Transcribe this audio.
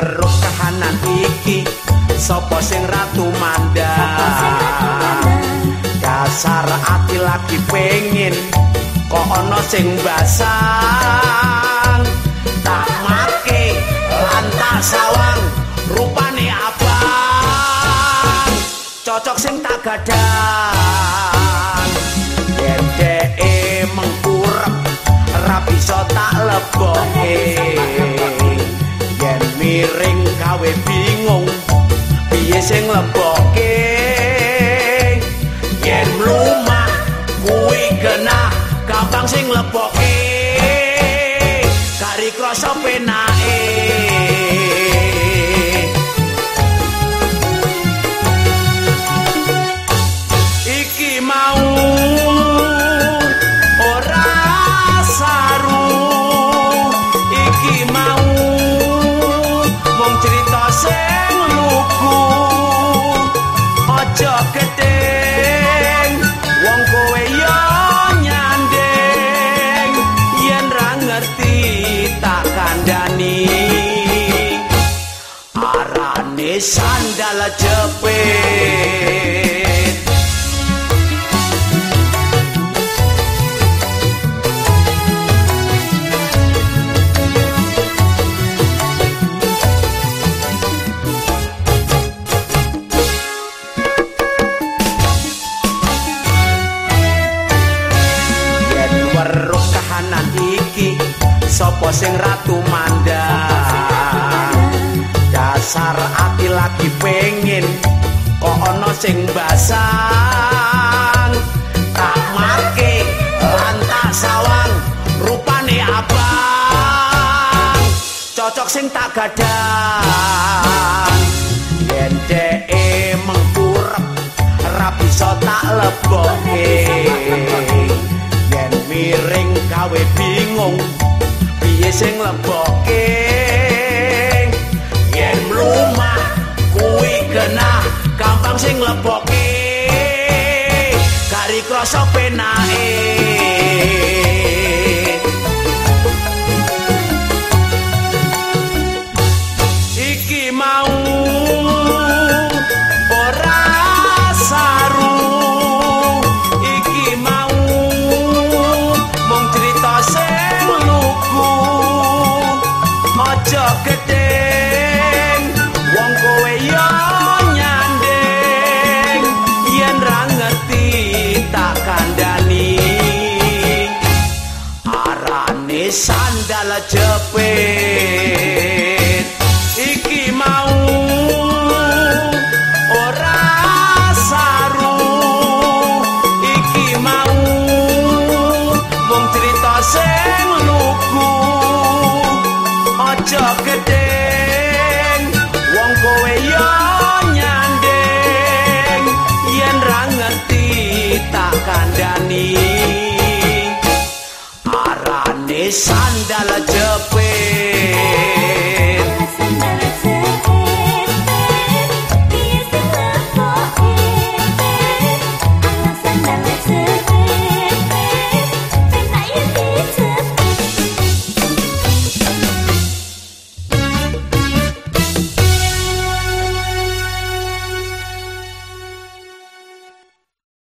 terus kahanan iki sapa sing ratu mandang? Kasar ati lagi pengin kok ana sing basang? Tak make lantas sawang rupane apa cocok sing tak gadah Yen dhewe mengkurep ra bisa tak lebokke. Piye sing leboke yen mlumah kuwi genah gampang sing leboke tak kandhani. Arane sandal jepit sapa sing ratu mandang? Dasar ati lagi pengin kok ana sing basang? Tak make lantak sawang rupane abang. Cocok sing tak gadang. Yen dheke mengkurep ra bisa tak leboke sing leboke yen mlumah kuwi genah gampang sing leboke kari krasa penake arane sandal jepit